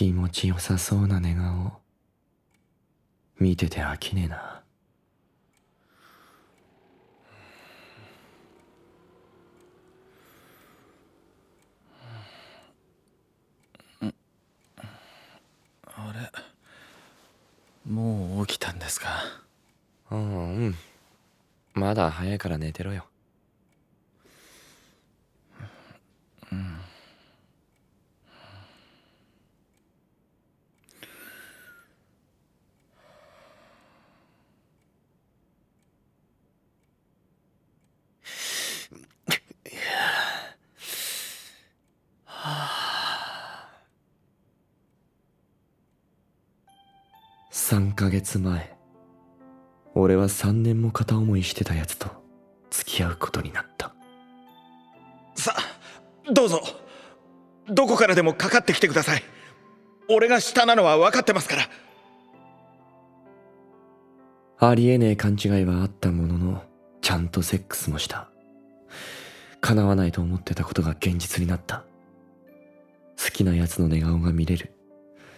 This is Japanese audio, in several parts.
気持ちよさそうな寝顔。見てて飽きねえな。あれ？もう起きたんですか？うんうん。まだ早いから寝てろよ3ヶ月前俺は3年も片思いしてたやつと付き合うことになった。さどうぞ。どこからでもかかってきてください。俺が下なのは分かってますから。ありえねえ勘違いはあったもののちゃんとセックスもした。叶わないと思ってたことが現実になった。好きな奴の寝顔が見れる。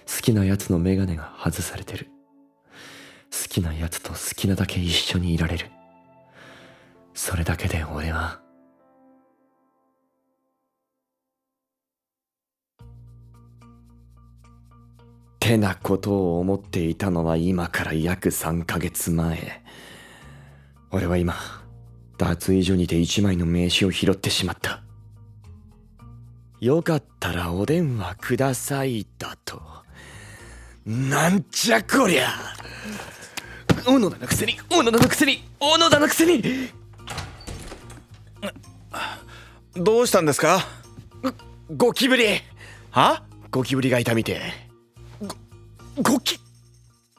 好きな奴のメガネが外されてる好きな奴と好きなだけ一緒にいられる。それだけで俺は。てなことを思っていたのは今から約3ヶ月前。俺は今脱衣所にて一枚の名刺を拾ってしまった。よかったらお電話くださいだと。なんじゃこりゃ。小野田のくせに小野田のくせに小野田のくせに。どうしたんですか？ゴキブリは？ゴキブリがいたみて。ゴキ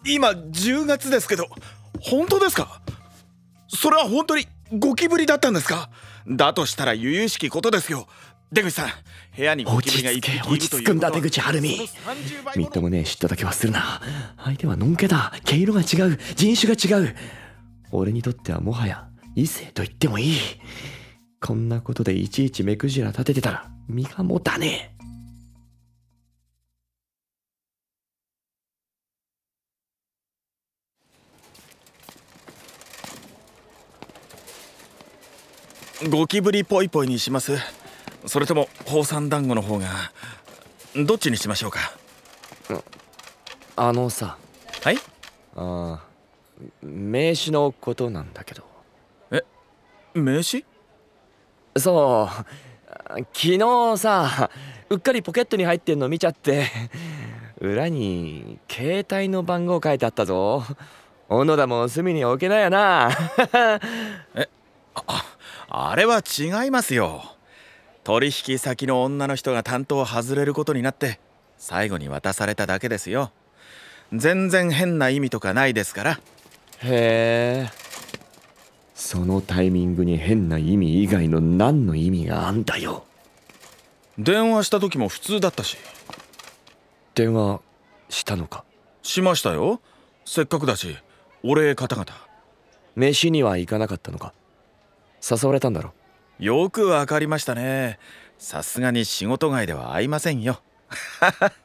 今10月ですけど本当ですか？それは本当にゴキブリだったんですか？だとしたら由々しきことですよ出口さん部屋にゴキブリがい落ち着くんだ出口晴美。みっともねえ嫉妬だけはするな。相手はのんけだ。毛色が違う。人種が違う。俺にとってはもはや異性と言ってもいい。こんなことでいちいち目くじら立ててたら身が持たねえ。ゴキブリポイポイにしますそれとも宝山団子の方がどっちにしましょうか？あのさ。はい？ああ名刺のことなんだけど。名刺？そう。昨日さうっかりポケットに入ってんの見ちゃって裏に携帯の番号書いてあったぞ。小野田も隅に置けないやな。あれは違いますよ取引先の女の人が担当を外れることになって最後に渡されただけですよ。全然変な意味とかないですから。へえ。そのタイミングに変な意味以外の何の意味があんだよ。電話した時も普通だったし。電話したのか？しましたよ。せっかくだしお礼方々飯には行かなかったのか？誘われたんだろ？よくわかりましたね。さすがに仕事外では会いませんよ。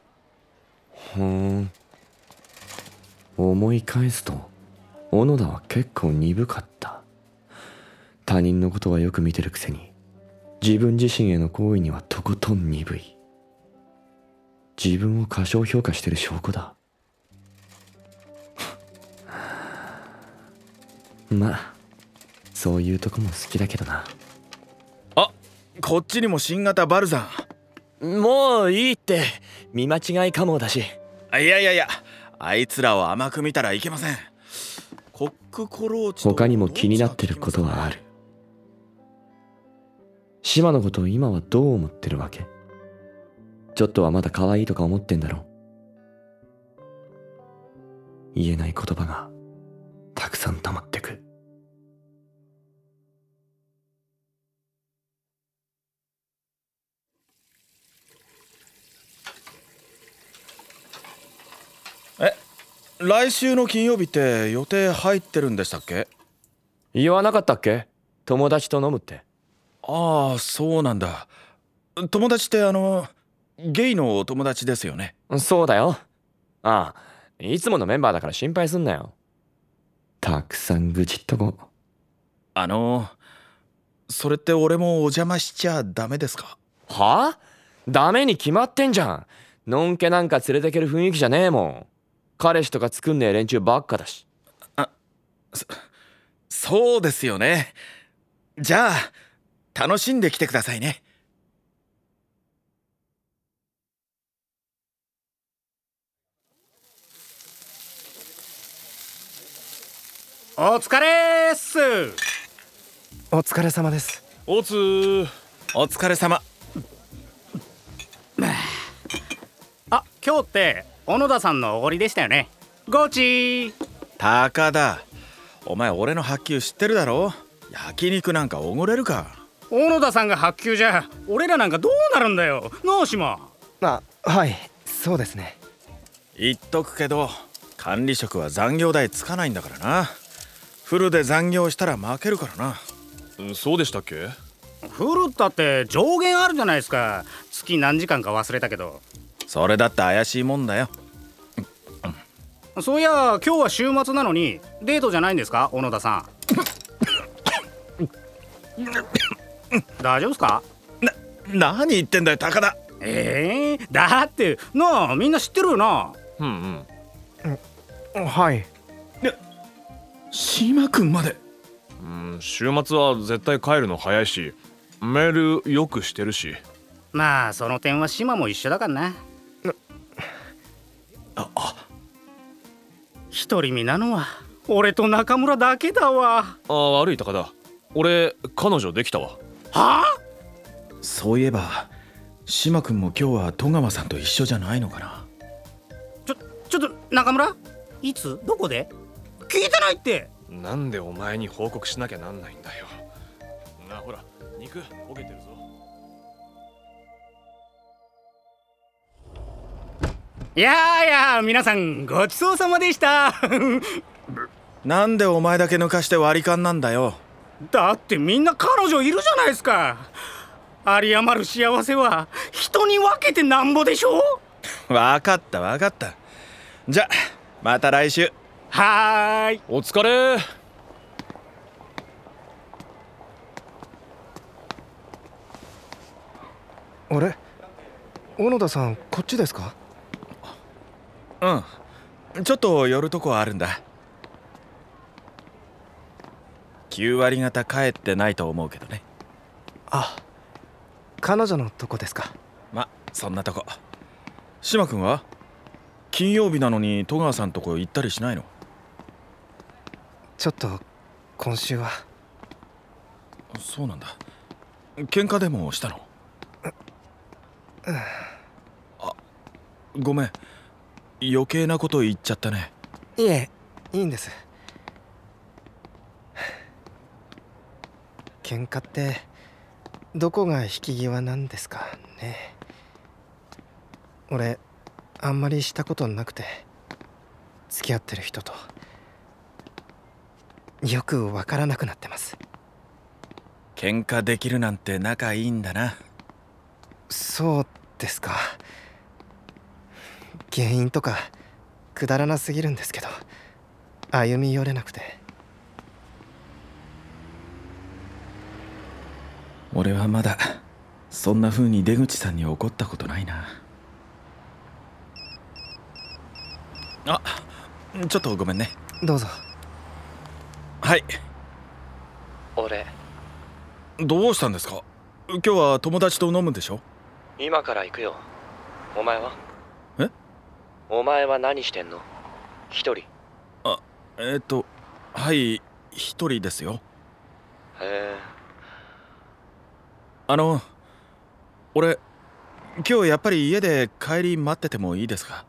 ふん。思い返すと小野田は結構鈍かった。他人のことはよく見てるくせに自分自身への行為にはとことん鈍い。自分を過小評価してる証拠だ。まあそういうとこも好きだけどな。こっちにも新型バルザもういいって見間違いかもだし。いやいやいやあいつらを甘く見たらいけません。コックコローチと他にも気になってることはある。島のことを今はどう思ってるわけ？ちょっとはまだ可愛いとか思ってんだろ言えない言葉がたくさん溜まってく来週の金曜日って予定入ってるんでしたっけ？言わなかったっけ？友達と飲むって。ああそうなんだ。友達ってあのゲイのお友達ですよね？そうだよ。ああいつものメンバーだから心配すんなよ。たくさん愚痴っとこ。あのそれって俺もお邪魔しちゃダメですか？はあ？ダメに決まってんじゃん。のんけなんか連れてける雰囲気じゃねえもん彼氏とか作んねえ連中ばっかだし。そうですよね。じゃあ楽しんできてくださいね。お疲れっす。お疲れ様です。おつー。お疲れ様。あ今日って小野田さんのおごりでしたよね。ゴチー高田。お前俺の発球知ってるだろ？焼肉なんかおごれるか？小野田さんが発球じゃ。俺らなんかどうなるんだよ。なあ島。あはいそうですね。言っとくけど管理職は残業代つかないんだからな。フルで残業したら負けるからな。うんそうでしたっけ？フルったって上限あるじゃないですか。月何時間か忘れたけどそれだって怪しいもんだよ。そういや今日は週末なのにデートじゃないんですか？小野田さん。大丈夫ですか？何言ってんだよ高田。ええだってなあみんな知ってるよな。うんうん。はい。島君まで。うん週末は絶対帰るの早いしメールよくしてるし。まあその点は島も一緒だからな独り身なのは俺と中村だけだわ。あー悪い高田俺彼女できたわ。はあ？そういえば島君も今日は戸川さんと一緒じゃないのかな？ちょちょっと中村？いつ？どこで？聞いてないって。なんでお前に報告しなきゃなんないんだよ。なあほら肉焦げてるぞいやーいやー皆さんごちそうさまでした。なんでお前だけ抜かして割り勘なんだよ。だってみんな彼女いるじゃないですか。有り余る幸せは人に分けてなんぼでしょわかったわかった。じゃまた来週。はーい。お疲れ。あれ？小野田さんこっちですか？うん。ちょっと寄るとこあるんだ。9割方帰ってないと思うけどね。あ彼女のとこですか。まそんなとこ。島君は？金曜日なのに戸川さんとこ行ったりしないの？ちょっと今週は。そうなんだ。喧嘩でもしたの？あごめん余計なこと言っちゃったね。いえいいんです。喧嘩ってどこが引き際なんですかね。俺あんまりしたことなくて付き合ってる人と。よくわからなくなってます。喧嘩できるなんて仲いいんだな。そうですか原因とかくだらなすぎるんですけど歩み寄れなくて。俺はまだそんな風に出口さんに怒ったことないな。あちょっとごめんね。どうぞ。はい。俺。どうしたんですか？今日は友達と飲むんでしょ？今から行くよ。お前は？えお前は何してんの？一人。へえっ、とはい一人ですよ。え。あの俺今日やっぱり家で帰り待っててもいいですか？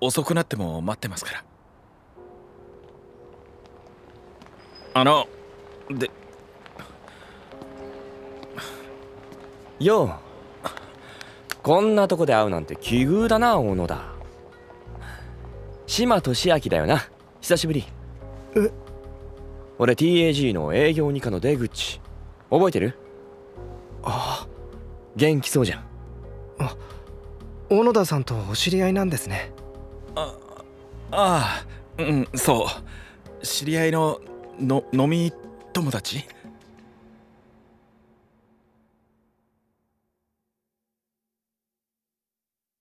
遅くなっても待ってますから。あのでよう。こんなとこで会うなんて奇遇だな小野田島俊明だよな。久しぶり。え？俺 TAG の営業二課の出口。覚えてる？あ元気そうじゃん。小野田さんとお知り合いなんですね。ああうんそう。知り合いのの飲み友達？